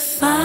fire.